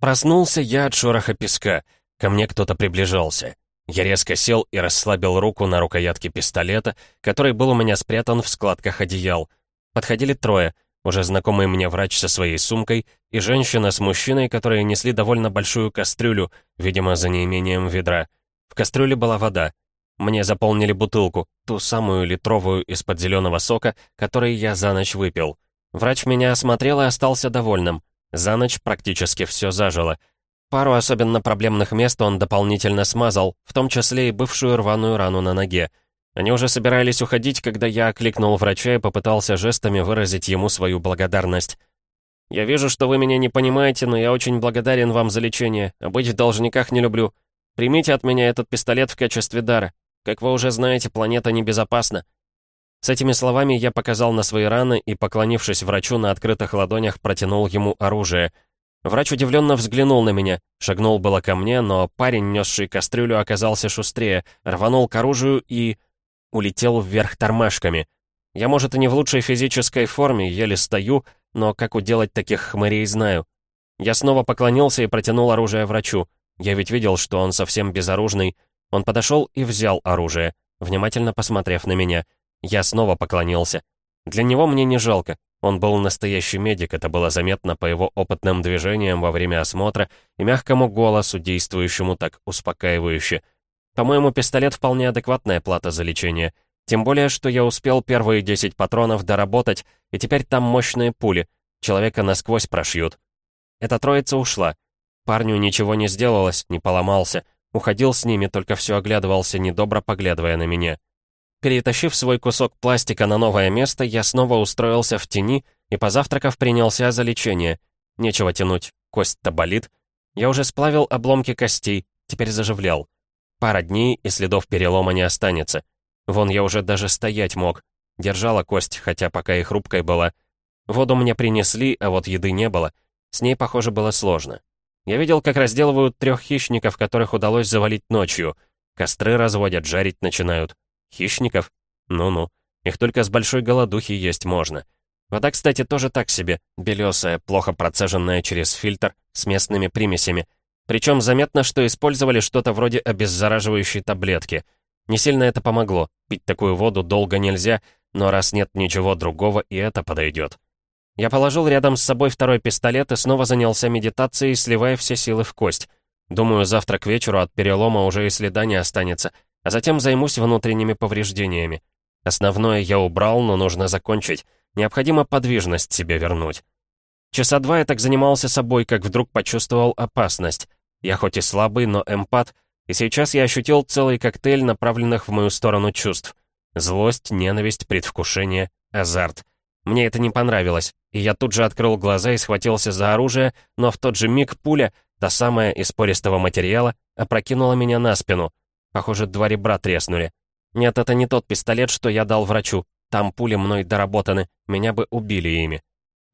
Проснулся я от шороха песка. Ко мне кто-то приближался. Я резко сел и расслабил руку на рукоятке пистолета, который был у меня спрятан в складках одеял. Подходили трое, уже знакомый мне врач со своей сумкой и женщина с мужчиной, которые несли довольно большую кастрюлю, видимо, за неимением ведра. В кастрюле была вода. Мне заполнили бутылку, ту самую литровую из-под зеленого сока, который я за ночь выпил. Врач меня осмотрел и остался довольным. За ночь практически все зажило. Пару особенно проблемных мест он дополнительно смазал, в том числе и бывшую рваную рану на ноге. Они уже собирались уходить, когда я окликнул врача и попытался жестами выразить ему свою благодарность. «Я вижу, что вы меня не понимаете, но я очень благодарен вам за лечение, а быть в должниках не люблю. Примите от меня этот пистолет в качестве дара. Как вы уже знаете, планета небезопасна». С этими словами я показал на свои раны и, поклонившись врачу на открытых ладонях, протянул ему оружие. Врач удивленно взглянул на меня, шагнул было ко мне, но парень, несший кастрюлю, оказался шустрее, рванул к оружию и... улетел вверх тормашками. Я, может, и не в лучшей физической форме, еле стою, но как уделать таких хмырей знаю. Я снова поклонился и протянул оружие врачу. Я ведь видел, что он совсем безоружный, он подошел и взял оружие, внимательно посмотрев на меня. Я снова поклонился. Для него мне не жалко. Он был настоящий медик, это было заметно по его опытным движениям во время осмотра и мягкому голосу, действующему так успокаивающе. По-моему, пистолет вполне адекватная плата за лечение. Тем более, что я успел первые 10 патронов доработать, и теперь там мощные пули. Человека насквозь прошьют. Эта троица ушла. Парню ничего не сделалось, не поломался. Уходил с ними, только все оглядывался, недобро поглядывая на меня. Перетащив свой кусок пластика на новое место, я снова устроился в тени и, позавтракав, принялся за лечение. Нечего тянуть, кость-то болит. Я уже сплавил обломки костей, теперь заживлял. Пара дней, и следов перелома не останется. Вон я уже даже стоять мог. Держала кость, хотя пока и хрупкой была. Воду мне принесли, а вот еды не было. С ней, похоже, было сложно. Я видел, как разделывают трех хищников, которых удалось завалить ночью. Костры разводят, жарить начинают. Хищников? Ну-ну. Их только с большой голодухи есть можно. Вода, кстати, тоже так себе. Белесая, плохо процеженная через фильтр, с местными примесями. Причем заметно, что использовали что-то вроде обеззараживающей таблетки. Не сильно это помогло. Пить такую воду долго нельзя, но раз нет ничего другого, и это подойдет. Я положил рядом с собой второй пистолет и снова занялся медитацией, сливая все силы в кость. Думаю, завтра к вечеру от перелома уже и следа не останется, а затем займусь внутренними повреждениями. Основное я убрал, но нужно закончить. Необходимо подвижность себе вернуть. Часа два я так занимался собой, как вдруг почувствовал опасность. Я хоть и слабый, но эмпат, и сейчас я ощутил целый коктейль направленных в мою сторону чувств. Злость, ненависть, предвкушение, азарт — мне это не понравилось, и я тут же открыл глаза и схватился за оружие, но в тот же миг пуля, та самая из пористого материала, опрокинула меня на спину. Похоже, два ребра треснули. Нет, это не тот пистолет, что я дал врачу. Там пули мной доработаны, меня бы убили ими.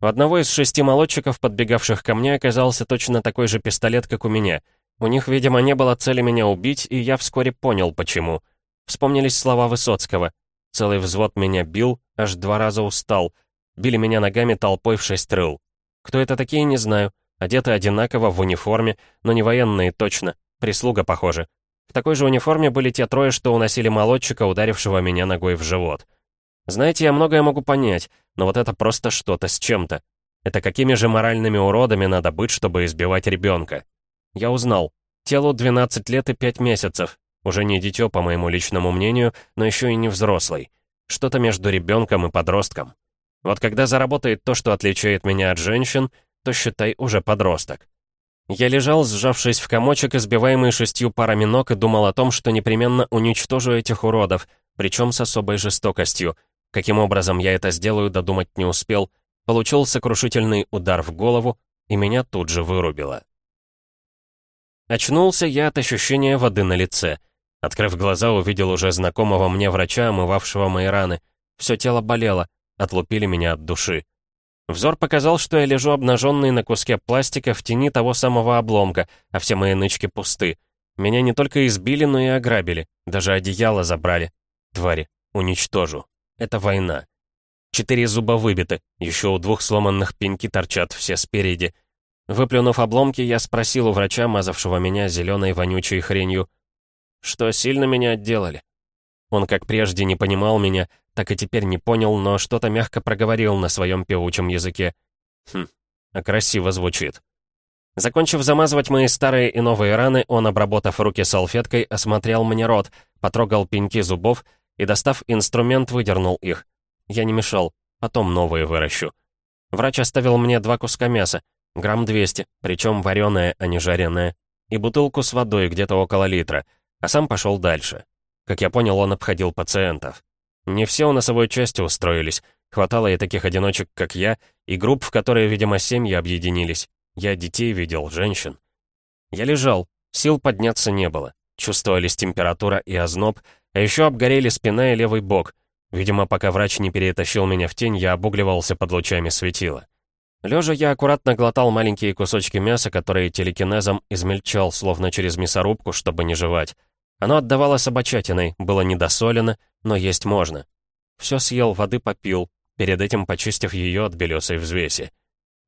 У одного из шести молодчиков, подбегавших ко мне, оказался точно такой же пистолет, как у меня. У них, видимо, не было цели меня убить, и я вскоре понял, почему. Вспомнились слова Высоцкого. Целый взвод меня бил, аж два раза устал. Били меня ногами толпой в шесть рыл. Кто это такие, не знаю. Одеты одинаково, в униформе, но не военные точно. Прислуга, похоже. В такой же униформе были те трое, что уносили молодчика, ударившего меня ногой в живот. Знаете, я многое могу понять, но вот это просто что-то с чем-то. Это какими же моральными уродами надо быть, чтобы избивать ребенка? Я узнал. Телу 12 лет и 5 месяцев. Уже не дитё, по моему личному мнению, но еще и не взрослый. Что-то между ребенком и подростком. Вот когда заработает то, что отличает меня от женщин, то считай уже подросток. Я лежал, сжавшись в комочек, избиваемый шестью парами ног, и думал о том, что непременно уничтожу этих уродов, причем с особой жестокостью. Каким образом я это сделаю, додумать не успел. Получил сокрушительный удар в голову, и меня тут же вырубило. Очнулся я от ощущения воды на лице — Открыв глаза, увидел уже знакомого мне врача, омывавшего мои раны. Все тело болело, отлупили меня от души. Взор показал, что я лежу обнаженный на куске пластика в тени того самого обломка, а все мои нычки пусты. Меня не только избили, но и ограбили. Даже одеяло забрали. Твари, уничтожу. Это война. Четыре зуба выбиты, еще у двух сломанных пеньки торчат все спереди. Выплюнув обломки, я спросил у врача, мазавшего меня зеленой вонючей хренью, что сильно меня отделали. Он как прежде не понимал меня, так и теперь не понял, но что-то мягко проговорил на своем певучем языке. Хм, а красиво звучит. Закончив замазывать мои старые и новые раны, он, обработав руки салфеткой, осмотрел мне рот, потрогал пеньки зубов и, достав инструмент, выдернул их. Я не мешал, потом новые выращу. Врач оставил мне два куска мяса, грамм 200, причем вареное, а не жареное, и бутылку с водой где-то около литра, а сам пошел дальше. Как я понял, он обходил пациентов. Не все у носовой части устроились, хватало и таких одиночек, как я, и групп, в которые, видимо, семьи объединились. Я детей видел, женщин. Я лежал, сил подняться не было. Чувствовались температура и озноб, а еще обгорели спина и левый бок. Видимо, пока врач не перетащил меня в тень, я обугливался под лучами светила. Лежа я аккуратно глотал маленькие кусочки мяса, которые телекинезом измельчал, словно через мясорубку, чтобы не жевать. Оно отдавало собачатиной, было недосолено, но есть можно. Все съел, воды попил, перед этим почистив ее от белесой взвеси.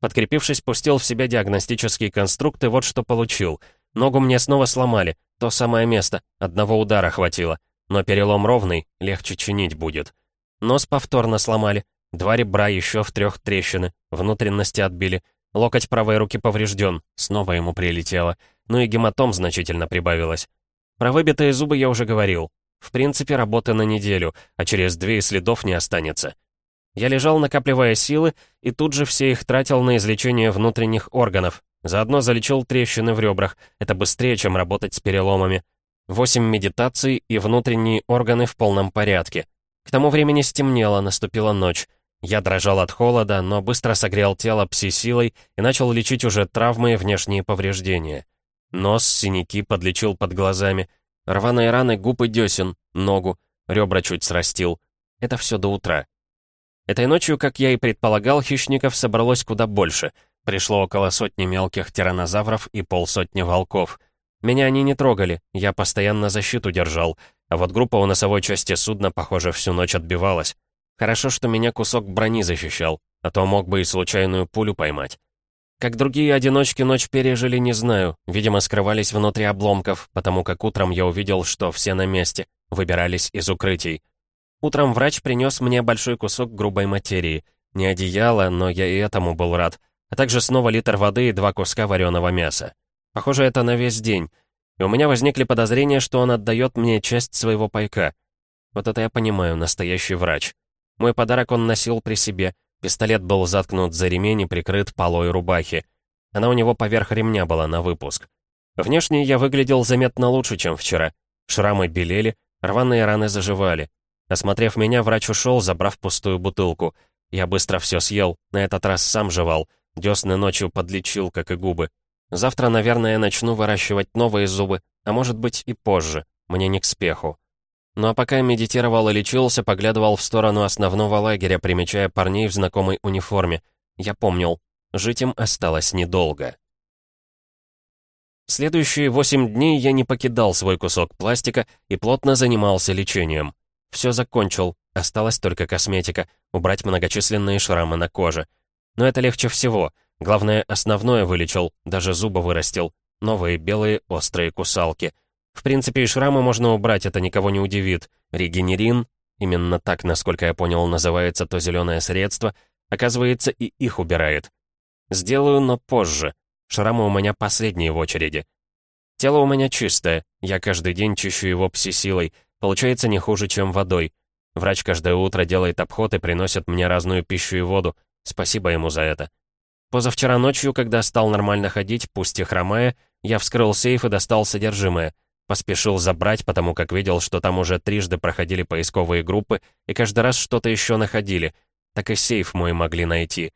Подкрепившись, пустил в себя диагностические конструкты, вот что получил. Ногу мне снова сломали, то самое место, одного удара хватило. Но перелом ровный, легче чинить будет. Нос повторно сломали, два ребра еще в трех трещины, внутренности отбили. Локоть правой руки поврежден, снова ему прилетело. Ну и гематом значительно прибавилось. Про выбитые зубы я уже говорил. В принципе, работа на неделю, а через две следов не останется. Я лежал, накапливая силы, и тут же все их тратил на излечение внутренних органов. Заодно залечил трещины в ребрах. Это быстрее, чем работать с переломами. Восемь медитаций, и внутренние органы в полном порядке. К тому времени стемнело, наступила ночь. Я дрожал от холода, но быстро согрел тело пси-силой и начал лечить уже травмы и внешние повреждения. Нос, синяки подлечил под глазами. Рваные раны губ и десен, ногу, ребра чуть срастил. Это все до утра. Этой ночью, как я и предполагал, хищников собралось куда больше. Пришло около сотни мелких тиранозавров и полсотни волков. Меня они не трогали, я постоянно защиту держал, а вот группа у носовой части судна, похоже, всю ночь отбивалась. Хорошо, что меня кусок брони защищал, а то мог бы и случайную пулю поймать. Как другие одиночки ночь пережили, не знаю. Видимо, скрывались внутри обломков, потому как утром я увидел, что все на месте, выбирались из укрытий. Утром врач принес мне большой кусок грубой материи. Не одеяло, но я и этому был рад. А также снова литр воды и два куска вареного мяса. Похоже, это на весь день. И у меня возникли подозрения, что он отдает мне часть своего пайка. Вот это я понимаю, настоящий врач. Мой подарок он носил при себе. Пистолет был заткнут за ремень и прикрыт полой рубахи. Она у него поверх ремня была на выпуск. Внешне я выглядел заметно лучше, чем вчера. Шрамы белели, рваные раны заживали. Осмотрев меня, врач ушел, забрав пустую бутылку. Я быстро все съел, на этот раз сам жевал. Десны ночью подлечил, как и губы. Завтра, наверное, начну выращивать новые зубы, а может быть и позже. Мне не к спеху. Ну а пока медитировал и лечился, поглядывал в сторону основного лагеря, примечая парней в знакомой униформе. Я помнил, жить им осталось недолго. Следующие восемь дней я не покидал свой кусок пластика и плотно занимался лечением. Все закончил, осталась только косметика, убрать многочисленные шрамы на коже. Но это легче всего. Главное, основное вылечил, даже зубы вырастил. Новые белые острые кусалки. В принципе, и шрамы можно убрать, это никого не удивит. Регенерин, именно так, насколько я понял, называется то зеленое средство, оказывается, и их убирает. Сделаю, но позже. Шрамы у меня последние в очереди. Тело у меня чистое, я каждый день чищу его пси-силой, Получается не хуже, чем водой. Врач каждое утро делает обход и приносит мне разную пищу и воду. Спасибо ему за это. Позавчера ночью, когда стал нормально ходить, пусть и хромая, я вскрыл сейф и достал содержимое. Поспешил забрать, потому как видел, что там уже трижды проходили поисковые группы и каждый раз что-то еще находили. Так и сейф мой могли найти.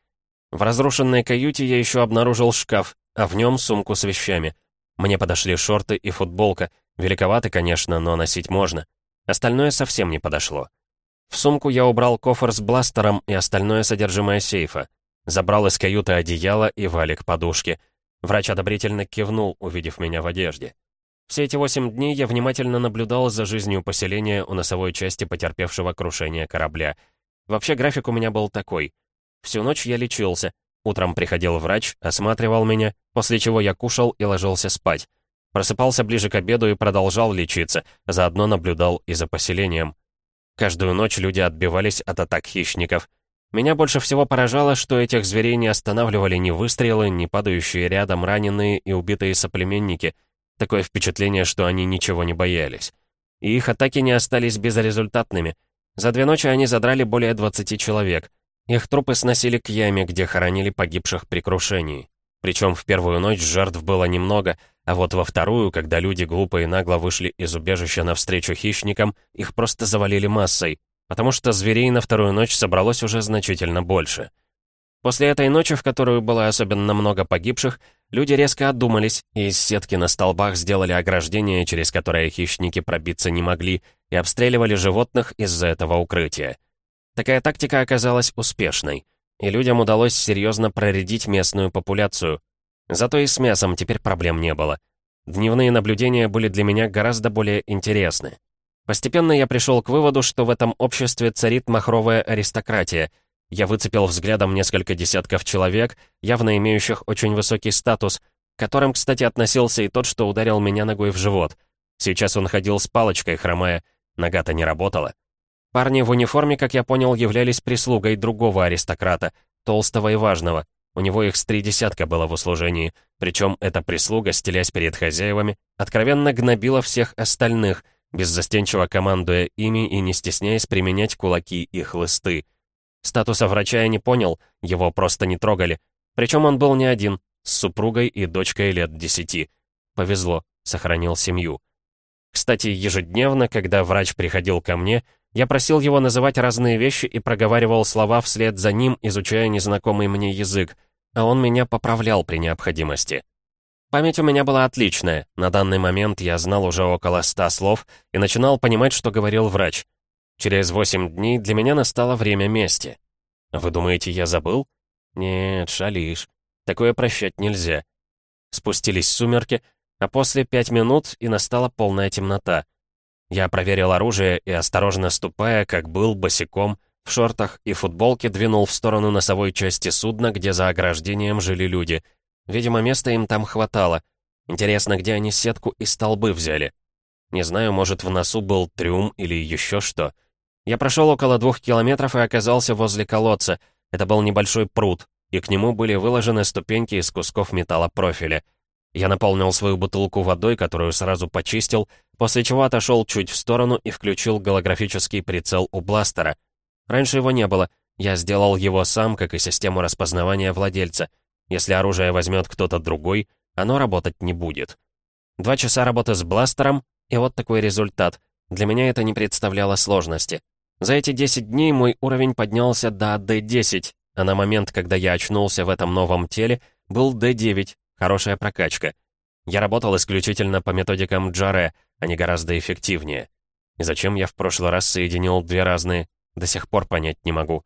В разрушенной каюте я еще обнаружил шкаф, а в нем сумку с вещами. Мне подошли шорты и футболка. Великоваты, конечно, но носить можно. Остальное совсем не подошло. В сумку я убрал кофр с бластером и остальное содержимое сейфа. Забрал из каюты одеяло и валик подушки. Врач одобрительно кивнул, увидев меня в одежде. Все эти восемь дней я внимательно наблюдал за жизнью поселения у носовой части потерпевшего крушение корабля. Вообще график у меня был такой. Всю ночь я лечился. утром приходил врач, осматривал меня, после чего я кушал и ложился спать. Просыпался ближе к обеду и продолжал лечиться, заодно наблюдал и за поселением. Каждую ночь люди отбивались от атак хищников. Меня больше всего поражало, что этих зверей не останавливали ни выстрелы, ни падающие рядом раненые и убитые соплеменники. Такое впечатление, что они ничего не боялись. И их атаки не остались безрезультатными. За две ночи они задрали более 20 человек. Их трупы сносили к яме, где хоронили погибших при крушении. Причем в первую ночь жертв было немного, а вот во вторую, когда люди глупо и нагло вышли из убежища навстречу хищникам, их просто завалили массой, потому что зверей на вторую ночь собралось уже значительно больше. После этой ночи, в которую было особенно много погибших, люди резко отдумались и из сетки на столбах сделали ограждение, через которое хищники пробиться не могли, и обстреливали животных из-за этого укрытия. Такая тактика оказалась успешной, и людям удалось серьезно проредить местную популяцию. Зато и с мясом теперь проблем не было. Дневные наблюдения были для меня гораздо более интересны. Постепенно я пришел к выводу, что в этом обществе царит махровая аристократия. Я выцепил взглядом несколько десятков человек, явно имеющих очень высокий статус, к которым, кстати, относился и тот, что ударил меня ногой в живот. Сейчас он ходил с палочкой, хромая. Нога-то не работала. Парни в униформе, как я понял, являлись прислугой другого аристократа, толстого и важного. У него их с три десятка было в услужении. Причем эта прислуга, стелясь перед хозяевами, откровенно гнобила всех остальных — беззастенчиво командуя ими и не стесняясь применять кулаки и хлысты. Статуса врача я не понял, его просто не трогали. Причем он был не один, с супругой и дочкой лет десяти. Повезло, сохранил семью. Кстати, ежедневно, когда врач приходил ко мне, я просил его называть разные вещи и проговаривал слова вслед за ним, изучая незнакомый мне язык, а он меня поправлял при необходимости. Память у меня была отличная. На данный момент я знал уже около ста слов и начинал понимать, что говорил врач. Через восемь дней для меня настало время мести. Вы думаете, я забыл? Нет, шалишь. Такое прощать нельзя. Спустились сумерки, а после пять минут и настала полная темнота. Я проверил оружие и, осторожно ступая, как был, босиком, в шортах и футболке двинул в сторону носовой части судна, где за ограждением жили люди — Видимо, места им там хватало. Интересно, где они сетку и столбы взяли? Не знаю, может, в носу был трюм или еще что. Я прошел около двух километров и оказался возле колодца. Это был небольшой пруд, и к нему были выложены ступеньки из кусков металла профиля. Я наполнил свою бутылку водой, которую сразу почистил, после чего отошел чуть в сторону и включил голографический прицел у бластера. Раньше его не было, я сделал его сам, как и систему распознавания владельца — если оружие возьмет кто-то другой, оно работать не будет. Два часа работы с бластером, и вот такой результат. Для меня это не представляло сложности. За эти 10 дней мой уровень поднялся до D10, а на момент, когда я очнулся в этом новом теле, был D9, хорошая прокачка. Я работал исключительно по методикам Джаре, они гораздо эффективнее. И зачем я в прошлый раз соединил две разные, до сих пор понять не могу.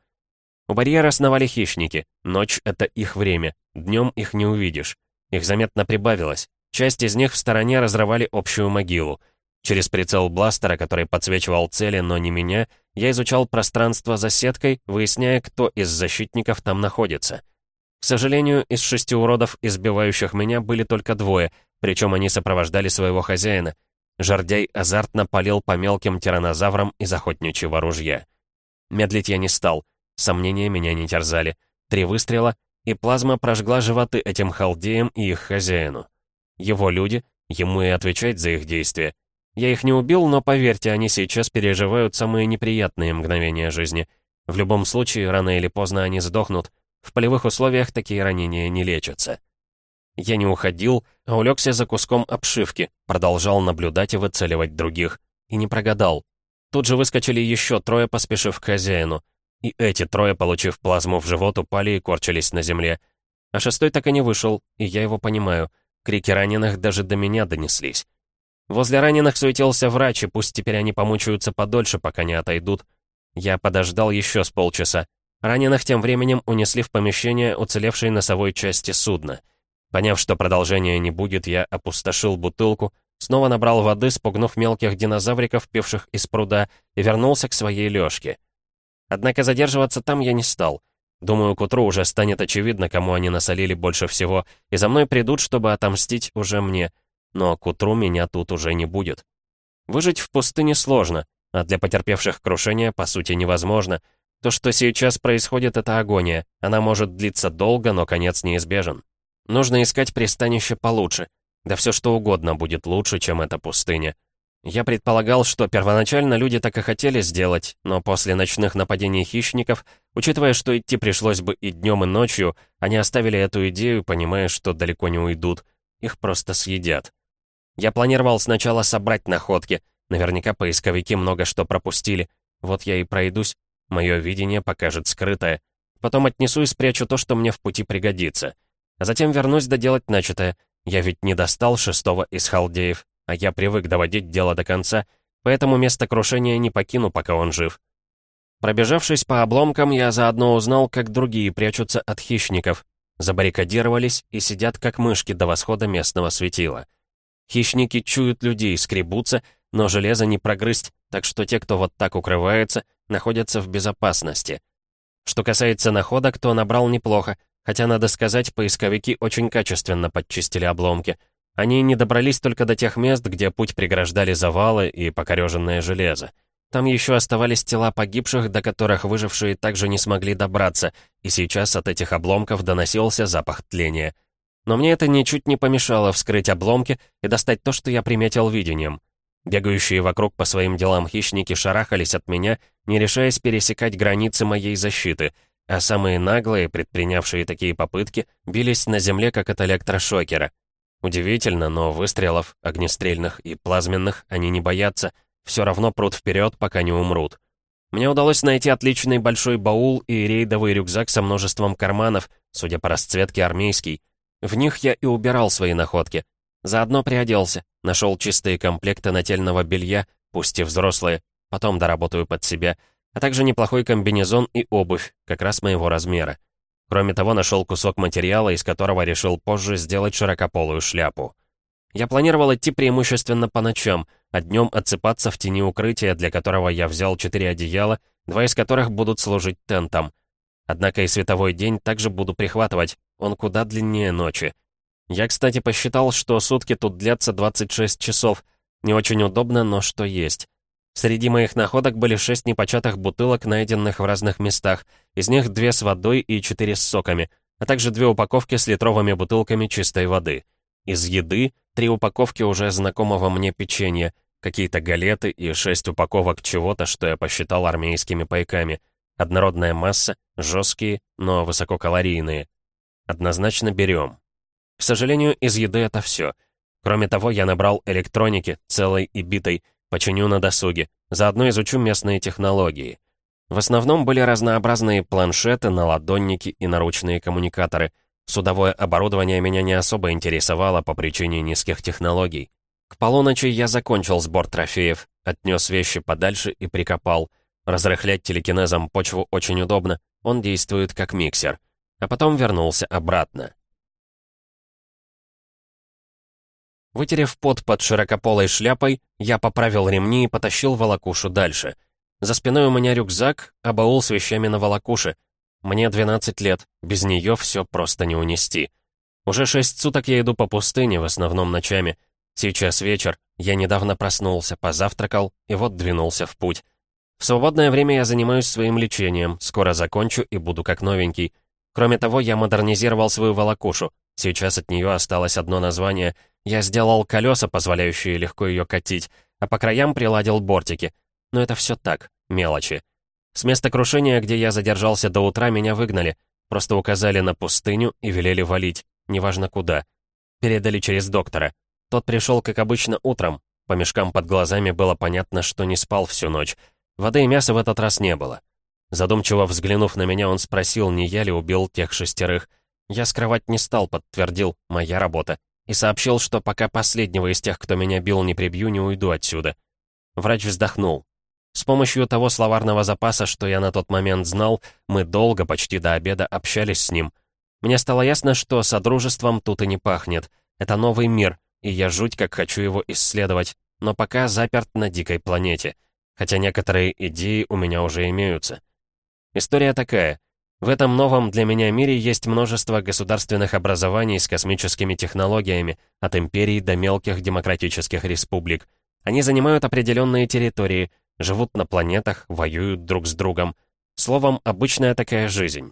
У барьера сновали хищники. Ночь — это их время. Днем их не увидишь. Их заметно прибавилось. Часть из них в стороне разрывали общую могилу. Через прицел бластера, который подсвечивал цели, но не меня, я изучал пространство за сеткой, выясняя, кто из защитников там находится. К сожалению, из шести уродов, избивающих меня, были только двое, причем они сопровождали своего хозяина. Жардяй азартно палил по мелким тиранозаврам из охотничьего ружья. Медлить я не стал. Сомнения меня не терзали. Три выстрела, и плазма прожгла животы этим халдеям и их хозяину. Его люди, ему и отвечать за их действия. Я их не убил, но поверьте, они сейчас переживают самые неприятные мгновения жизни. В любом случае, рано или поздно они сдохнут. В полевых условиях такие ранения не лечатся. Я не уходил, а улегся за куском обшивки, продолжал наблюдать и выцеливать других. И не прогадал. Тут же выскочили еще трое, поспешив к хозяину. И эти трое, получив плазму в живот, упали и корчились на земле. А шестой так и не вышел, и я его понимаю. Крики раненых даже до меня донеслись. Возле раненых суетился врач, и пусть теперь они помучаются подольше, пока не отойдут. Я подождал еще с полчаса. Раненых тем временем унесли в помещение уцелевшей носовой части судна. Поняв, что продолжения не будет, я опустошил бутылку, снова набрал воды, спугнув мелких динозавриков, пивших из пруда, и вернулся к своей лёжке. Однако задерживаться там я не стал. Думаю, к утру уже станет очевидно, кому они насолили больше всего, и за мной придут, чтобы отомстить уже мне. Но к утру меня тут уже не будет. Выжить в пустыне сложно, а для потерпевших крушение, по сути, невозможно. То, что сейчас происходит, это агония. Она может длиться долго, но конец неизбежен. Нужно искать пристанище получше. Да все что угодно будет лучше, чем эта пустыня. Я предполагал, что первоначально люди так и хотели сделать, но после ночных нападений хищников, учитывая, что идти пришлось бы и днем, и ночью, они оставили эту идею, понимая, что далеко не уйдут. Их просто съедят. Я планировал сначала собрать находки. Наверняка поисковики много что пропустили. Вот я и пройдусь. Мое видение покажет скрытое. Потом отнесу и спрячу то, что мне в пути пригодится. А затем вернусь доделать начатое. Я ведь не достал шестого из халдеев, а я привык доводить дело до конца, поэтому место крушения не покину, пока он жив. Пробежавшись по обломкам, я заодно узнал, как другие прячутся от хищников. Забаррикадировались и сидят, как мышки до восхода местного светила. Хищники чуют людей, скребутся, но железо не прогрызть, так что те, кто вот так укрывается, находятся в безопасности. Что касается находок, то набрал неплохо, хотя, надо сказать, поисковики очень качественно подчистили обломки — они не добрались только до тех мест, где путь преграждали завалы и покореженное железо. Там еще оставались тела погибших, до которых выжившие также не смогли добраться, и сейчас от этих обломков доносился запах тления. Но мне это ничуть не помешало вскрыть обломки и достать то, что я приметил видением. Бегающие вокруг по своим делам хищники шарахались от меня, не решаясь пересекать границы моей защиты, а самые наглые, предпринявшие такие попытки, бились на земле, как от электрошокера. Удивительно, но выстрелов, огнестрельных и плазменных, они не боятся, все равно прут вперед, пока не умрут. Мне удалось найти отличный большой баул и рейдовый рюкзак со множеством карманов, судя по расцветке армейский. В них я и убирал свои находки. Заодно приоделся, нашел чистые комплекты нательного белья, пусть и взрослые, потом доработаю под себя, а также неплохой комбинезон и обувь, как раз моего размера. Кроме того, нашел кусок материала, из которого решил позже сделать широкополую шляпу. Я планировал идти преимущественно по ночам, а днем отсыпаться в тени укрытия, для которого я взял четыре одеяла, два из которых будут служить тентом. Однако и световой день также буду прихватывать, он куда длиннее ночи. Я, кстати, посчитал, что сутки тут длятся 26 часов. Не очень удобно, но что есть. Среди моих находок были шесть непочатых бутылок, найденных в разных местах, из них две с водой и четыре с соками, а также две упаковки с литровыми бутылками чистой воды. Из еды три упаковки уже знакомого мне печенья, какие-то галеты и шесть упаковок чего-то, что я посчитал армейскими пайками. Однородная масса, жесткие, но высококалорийные. Однозначно берем. К сожалению, из еды это все. Кроме того, я набрал электроники, целой и битой, Починю на досуге. Заодно изучу местные технологии. В основном были разнообразные планшеты, наладонники и наручные коммуникаторы. Судовое оборудование меня не особо интересовало по причине низких технологий. К полуночи я закончил сбор трофеев, отнес вещи подальше и прикопал. Разрыхлять телекинезом почву очень удобно, он действует как миксер. А потом вернулся обратно. Вытерев пот под широкополой шляпой, я поправил ремни и потащил волокушу дальше. За спиной у меня рюкзак, а баул с вещами на волокуше. Мне 12 лет, без нее все просто не унести. Уже шесть суток я иду по пустыне, в основном ночами. Сейчас вечер, я недавно проснулся, позавтракал и вот двинулся в путь. В свободное время я занимаюсь своим лечением, скоро закончу и буду как новенький. Кроме того, я модернизировал свою волокушу. Сейчас от нее осталось одно название — я сделал колеса, позволяющие легко ее катить, а по краям приладил бортики. Но это все так, мелочи. С места крушения, где я задержался до утра, меня выгнали. Просто указали на пустыню и велели валить, неважно куда. Передали через доктора. Тот пришел, как обычно, утром. По мешкам под глазами было понятно, что не спал всю ночь. Воды и мяса в этот раз не было. Задумчиво взглянув на меня, он спросил, не я ли убил тех шестерых. Я скрывать не стал, подтвердил, моя работа и сообщил, что пока последнего из тех, кто меня бил, не прибью, не уйду отсюда. Врач вздохнул. С помощью того словарного запаса, что я на тот момент знал, мы долго, почти до обеда, общались с ним. Мне стало ясно, что содружеством тут и не пахнет. Это новый мир, и я жуть как хочу его исследовать, но пока заперт на дикой планете. Хотя некоторые идеи у меня уже имеются. История такая. В этом новом для меня мире есть множество государственных образований с космическими технологиями, от империй до мелких демократических республик. Они занимают определенные территории, живут на планетах, воюют друг с другом. Словом, обычная такая жизнь.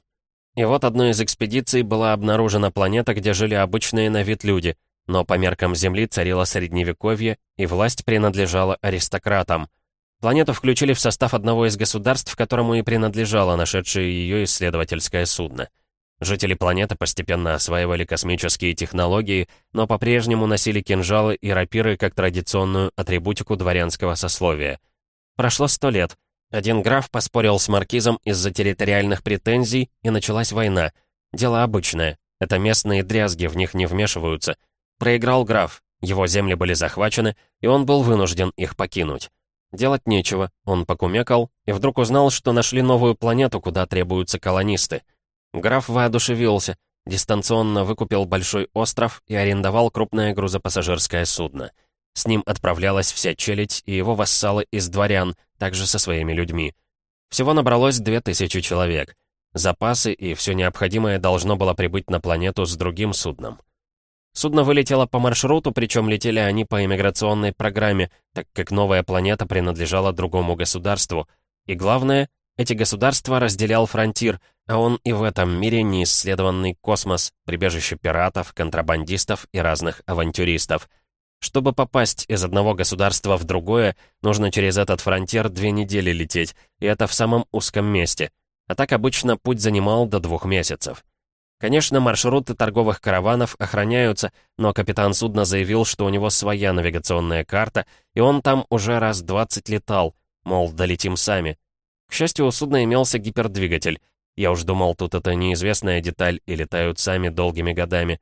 И вот одной из экспедиций была обнаружена планета, где жили обычные на вид люди, но по меркам Земли царило средневековье, и власть принадлежала аристократам. Планету включили в состав одного из государств, которому и принадлежало нашедшее ее исследовательское судно. Жители планеты постепенно осваивали космические технологии, но по-прежнему носили кинжалы и рапиры как традиционную атрибутику дворянского сословия. Прошло сто лет. Один граф поспорил с маркизом из-за территориальных претензий, и началась война. Дело обычное. Это местные дрязги, в них не вмешиваются. Проиграл граф, его земли были захвачены, и он был вынужден их покинуть. Делать нечего, он покумекал и вдруг узнал, что нашли новую планету, куда требуются колонисты. Граф воодушевился, дистанционно выкупил большой остров и арендовал крупное грузопассажирское судно. С ним отправлялась вся челядь и его вассалы из дворян, также со своими людьми. Всего набралось две тысячи человек. Запасы и все необходимое должно было прибыть на планету с другим судном. Судно вылетело по маршруту, причем летели они по иммиграционной программе, так как новая планета принадлежала другому государству. И главное, эти государства разделял фронтир, а он и в этом мире неисследованный космос, прибежище пиратов, контрабандистов и разных авантюристов. Чтобы попасть из одного государства в другое, нужно через этот фронтир две недели лететь, и это в самом узком месте. А так обычно путь занимал до двух месяцев. Конечно, маршруты торговых караванов охраняются, но капитан судна заявил, что у него своя навигационная карта, и он там уже раз 20 летал, мол, долетим сами. К счастью, у судна имелся гипердвигатель. Я уж думал, тут это неизвестная деталь, и летают сами долгими годами.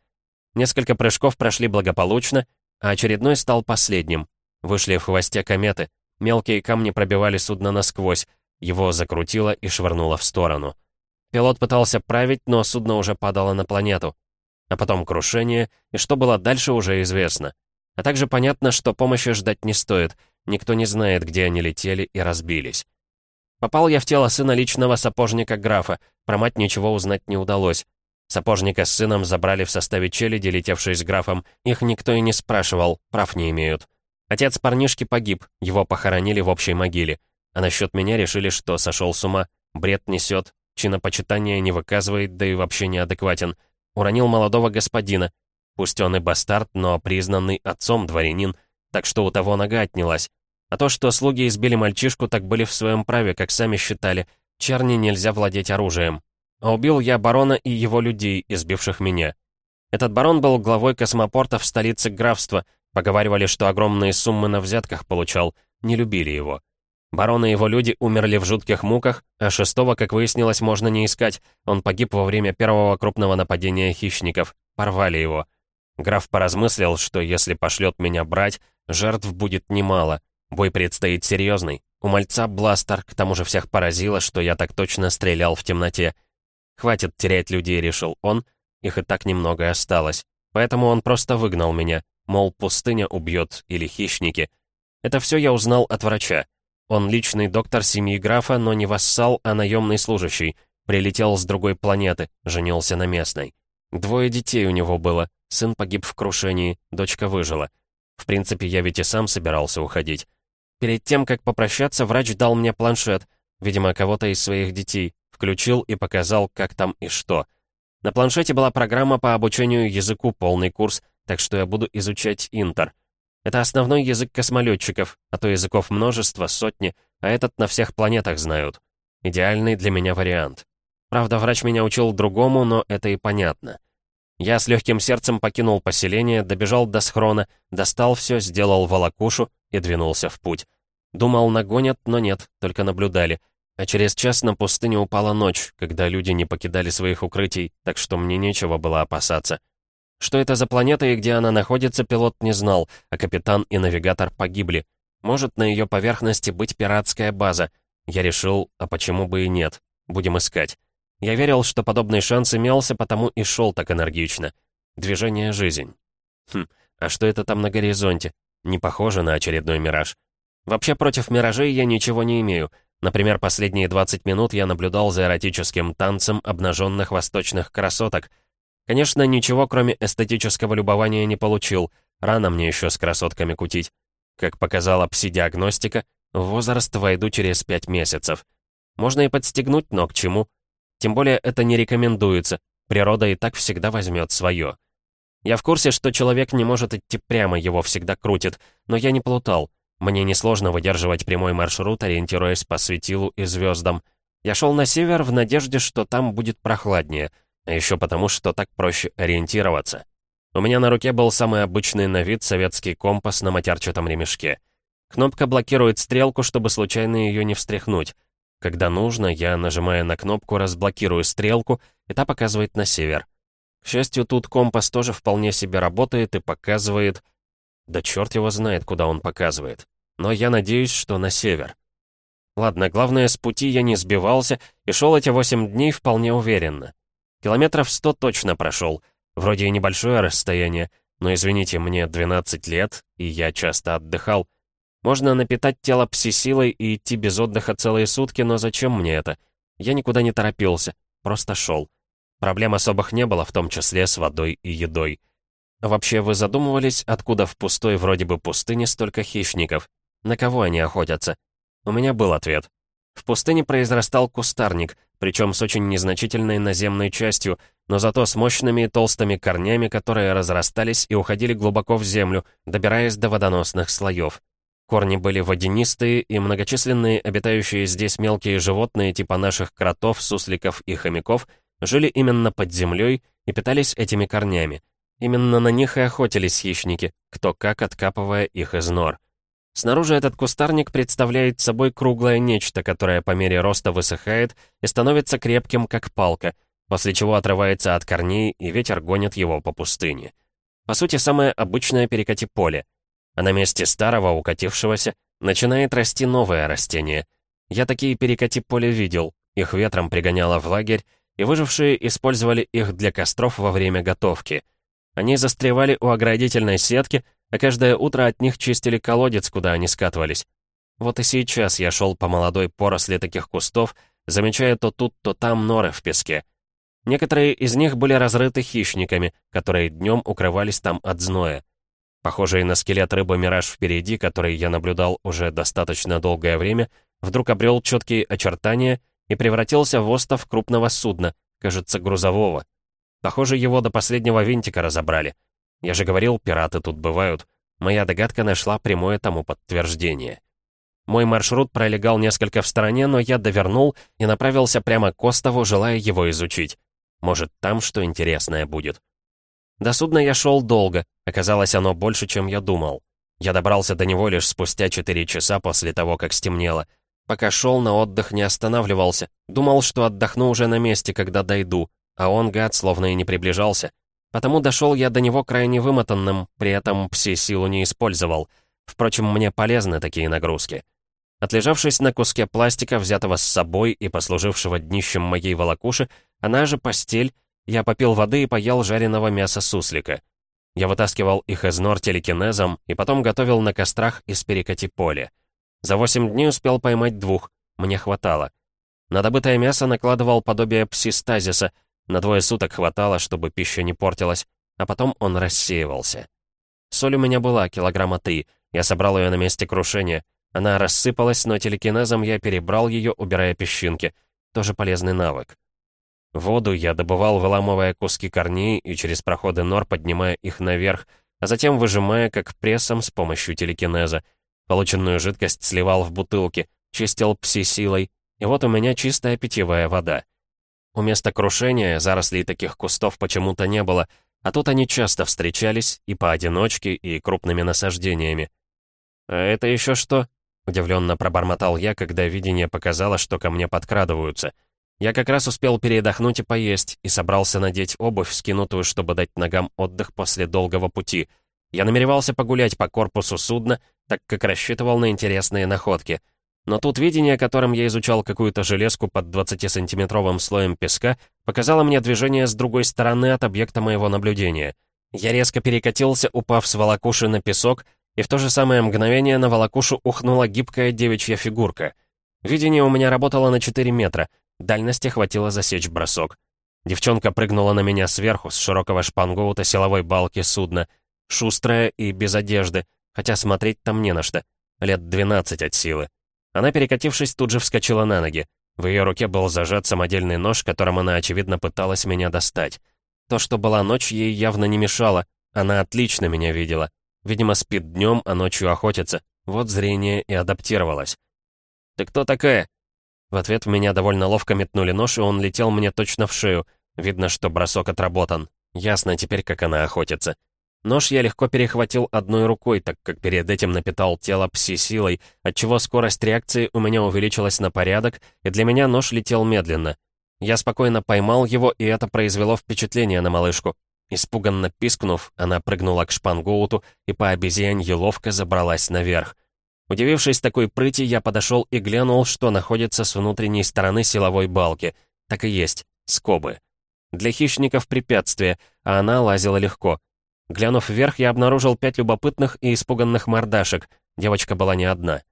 Несколько прыжков прошли благополучно, а очередной стал последним. Вышли в хвосте кометы. Мелкие камни пробивали судно насквозь. Его закрутило и швырнуло в сторону. Пилот пытался править, но судно уже падало на планету. А потом крушение, и что было дальше, уже известно. А также понятно, что помощи ждать не стоит. Никто не знает, где они летели и разбились. Попал я в тело сына личного сапожника графа, про мать ничего узнать не удалось. Сапожника с сыном забрали в составе челяди, летевшей с графом. Их никто и не спрашивал, прав не имеют. Отец парнишки погиб, его похоронили в общей могиле. А насчет меня решили, что сошел с ума, бред несет, чинопочитания не выказывает, да и вообще неадекватен. Уронил молодого господина. Пусть он и бастард, но признанный отцом дворянин, так что у того нога отнялась. А то, что слуги избили мальчишку, так были в своем праве, как сами считали. Черни нельзя владеть оружием. А убил я барона и его людей, избивших меня. Этот барон был главой космопорта в столице графства. Поговаривали, что огромные суммы на взятках получал. Не любили его. Барон и его люди умерли в жутких муках, а шестого, как выяснилось, можно не искать. Он погиб во время первого крупного нападения хищников. Порвали его. Граф поразмыслил, что если пошлет меня брать, жертв будет немало. Бой предстоит серьезный. У мальца бластер, к тому же всех поразило, что я так точно стрелял в темноте. Хватит терять людей, решил он. Их и так немного осталось. Поэтому он просто выгнал меня. Мол, пустыня убьет или хищники. Это все я узнал от врача. Он личный доктор семьи графа, но не вассал, а наемный служащий. Прилетел с другой планеты, женился на местной. Двое детей у него было. Сын погиб в крушении, дочка выжила. В принципе, я ведь и сам собирался уходить. Перед тем, как попрощаться, врач дал мне планшет, видимо, кого-то из своих детей, включил и показал, как там и что. На планшете была программа по обучению языку, полный курс, так что я буду изучать интер. Это основной язык космолетчиков, а то языков множество, сотни, а этот на всех планетах знают. Идеальный для меня вариант. Правда, врач меня учил другому, но это и понятно. Я с легким сердцем покинул поселение, добежал до схрона, достал все, сделал волокушу и двинулся в путь. Думал, нагонят, но нет, только наблюдали. А через час на пустыне упала ночь, когда люди не покидали своих укрытий, так что мне нечего было опасаться. Что это за планета и где она находится, пилот не знал, а капитан и навигатор погибли. Может на ее поверхности быть пиратская база. Я решил, а почему бы и нет. Будем искать. Я верил, что подобный шанс имелся, потому и шел так энергично. Движение — жизнь. Хм, а что это там на горизонте? Не похоже на очередной мираж. Вообще против миражей я ничего не имею. Например, последние 20 минут я наблюдал за эротическим танцем обнаженных восточных красоток. Конечно, ничего кроме эстетического любования не получил, рано мне еще с красотками кутить. Как показала пси-диагностика, в возраст войду через 5 месяцев. Можно и подстегнуть, но к чему? Тем более это не рекомендуется, природа и так всегда возьмет свое. Я в курсе, что человек не может идти прямо, его всегда крутит, но я не плутал. Мне несложно выдерживать прямой маршрут, ориентируясь по светилу и звездам. Я шел на север в надежде, что там будет прохладнее, а еще потому, что так проще ориентироваться. У меня на руке был самый обычный на вид советский компас на матерчатом ремешке. Кнопка блокирует стрелку, чтобы случайно ее не встряхнуть. Когда нужно, я, нажимая на кнопку, разблокирую стрелку, и та показывает на север. К счастью, тут компас тоже вполне себе работает и показывает да черт его знает, куда он показывает. Но я надеюсь, что на север. Ладно, главное, с пути я не сбивался и шел эти восемь дней вполне уверенно. Километров сто точно прошел. Вроде и небольшое расстояние, но, извините, мне 12 лет, и я часто отдыхал. Можно напитать тело пси-силой и идти без отдыха целые сутки, но зачем мне это? Я никуда не торопился, просто шел. Проблем особых не было, в том числе с водой и едой. Вообще, вы задумывались, откуда в пустой вроде бы пустыне столько хищников? На кого они охотятся? У меня был ответ. В пустыне произрастал кустарник, причем с очень незначительной наземной частью, но зато с мощными и толстыми корнями, которые разрастались и уходили глубоко в землю, добираясь до водоносных слоев. Корни были водянистые, и многочисленные обитающие здесь мелкие животные типа наших кротов, сусликов и хомяков жили именно под землей и питались этими корнями. Именно на них и охотились хищники, кто как откапывая их из нор. Снаружи этот кустарник представляет собой круглое нечто, которое по мере роста высыхает и становится крепким, как палка, после чего отрывается от корней, и ветер гонит его по пустыне. По сути, самое обычное перекати-поле. А на месте старого, укатившегося, начинает расти новое растение. Я такие перекати-поле видел, их ветром пригоняло в лагерь, и выжившие использовали их для костров во время готовки — они застревали у оградительной сетки, а каждое утро от них чистили колодец, куда они скатывались. Вот и сейчас я шел по молодой поросли таких кустов, замечая то тут, то там норы в песке. Некоторые из них были разрыты хищниками, которые днем укрывались там от зноя. Похожий на скелет рыбы-мираж впереди, который я наблюдал уже достаточно долгое время, вдруг обрел четкие очертания и превратился в остов крупного судна, кажется, грузового. Похоже, его до последнего винтика разобрали. Я же говорил, пираты тут бывают. Моя догадка нашла прямое тому подтверждение. Мой маршрут пролегал несколько в стороне, но я довернул и направился прямо к острову, желая его изучить. Может, там что интересное будет. До судна я шел долго, оказалось оно больше, чем я думал. Я добрался до него лишь спустя 4 часа после того, как стемнело. Пока шел на отдых, не останавливался. Думал, что отдохну уже на месте, когда дойду а он, гад, словно и не приближался. Потому дошел я до него крайне вымотанным, при этом пси-силу не использовал. Впрочем, мне полезны такие нагрузки. Отлежавшись на куске пластика, взятого с собой и послужившего днищем моей волокуши, она же постель, я попил воды и поел жареного мяса суслика. Я вытаскивал их из нор телекинезом и потом готовил на кострах из перекати поля. За восемь дней успел поймать двух, мне хватало. На добытое мясо накладывал подобие псистазиса — на двое суток хватало, чтобы пища не портилась, а потом он рассеивался. Соль у меня была, килограмма три. Я собрал ее на месте крушения. Она рассыпалась, но телекинезом я перебрал ее, убирая песчинки. Тоже полезный навык. Воду я добывал, выламывая куски корней и через проходы нор поднимая их наверх, а затем выжимая как прессом с помощью телекинеза. Полученную жидкость сливал в бутылки, чистил пси-силой, и вот у меня чистая питьевая вода. У места крушения зарослей таких кустов почему-то не было, а тут они часто встречались и поодиночке, и крупными насаждениями. «А это еще что?» — удивленно пробормотал я, когда видение показало, что ко мне подкрадываются. Я как раз успел передохнуть и поесть, и собрался надеть обувь, скинутую, чтобы дать ногам отдых после долгого пути. Я намеревался погулять по корпусу судна, так как рассчитывал на интересные находки — но тут видение, которым я изучал какую-то железку под 20-сантиметровым слоем песка, показало мне движение с другой стороны от объекта моего наблюдения. Я резко перекатился, упав с волокуши на песок, и в то же самое мгновение на волокушу ухнула гибкая девичья фигурка. Видение у меня работало на 4 метра, дальности хватило засечь бросок. Девчонка прыгнула на меня сверху, с широкого шпангоута силовой балки судна, шустрая и без одежды, хотя смотреть там не на что. Лет 12 от силы. Она, перекатившись, тут же вскочила на ноги. В ее руке был зажат самодельный нож, которым она, очевидно, пыталась меня достать. То, что была ночь, ей явно не мешало. Она отлично меня видела. Видимо, спит днем, а ночью охотится. Вот зрение и адаптировалось. «Ты кто такая?» В ответ в меня довольно ловко метнули нож, и он летел мне точно в шею. Видно, что бросок отработан. Ясно теперь, как она охотится. Нож я легко перехватил одной рукой, так как перед этим напитал тело пси-силой, отчего скорость реакции у меня увеличилась на порядок, и для меня нож летел медленно. Я спокойно поймал его, и это произвело впечатление на малышку. Испуганно пискнув, она прыгнула к шпангоуту и по обезьянье ловко забралась наверх. Удивившись такой прыти, я подошел и глянул, что находится с внутренней стороны силовой балки. Так и есть, скобы. Для хищников препятствие, а она лазила легко. Глянув вверх, я обнаружил пять любопытных и испуганных мордашек. Девочка была не одна.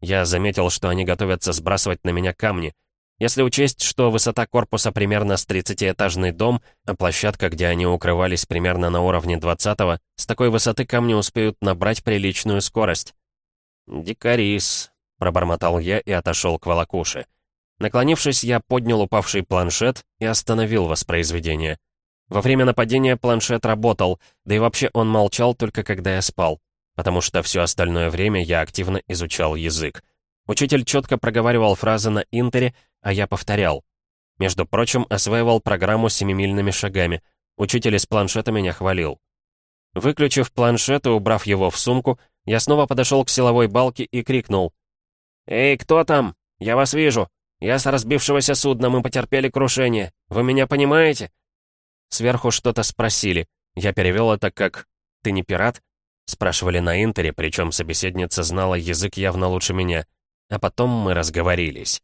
Я заметил, что они готовятся сбрасывать на меня камни. Если учесть, что высота корпуса примерно с 30-этажный дом, а площадка, где они укрывались, примерно на уровне 20-го, с такой высоты камни успеют набрать приличную скорость. «Дикарис», — пробормотал я и отошел к волокуше. Наклонившись, я поднял упавший планшет и остановил воспроизведение. Во время нападения планшет работал, да и вообще он молчал только когда я спал, потому что все остальное время я активно изучал язык. Учитель четко проговаривал фразы на интере, а я повторял. Между прочим, осваивал программу семимильными шагами. Учитель из планшета меня хвалил. Выключив планшет и убрав его в сумку, я снова подошел к силовой балке и крикнул. «Эй, кто там? Я вас вижу. Я с разбившегося судна, мы потерпели крушение. Вы меня понимаете?» Сверху что-то спросили. Я перевел это как «Ты не пират?» Спрашивали на интере, причем собеседница знала язык явно лучше меня. А потом мы разговорились.